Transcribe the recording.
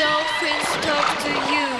Dolphins talk to you.